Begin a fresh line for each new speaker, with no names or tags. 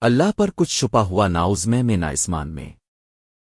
اللہ پر کچھ چھپا ہوا ناؤزمے میں نہ اسمان میں۔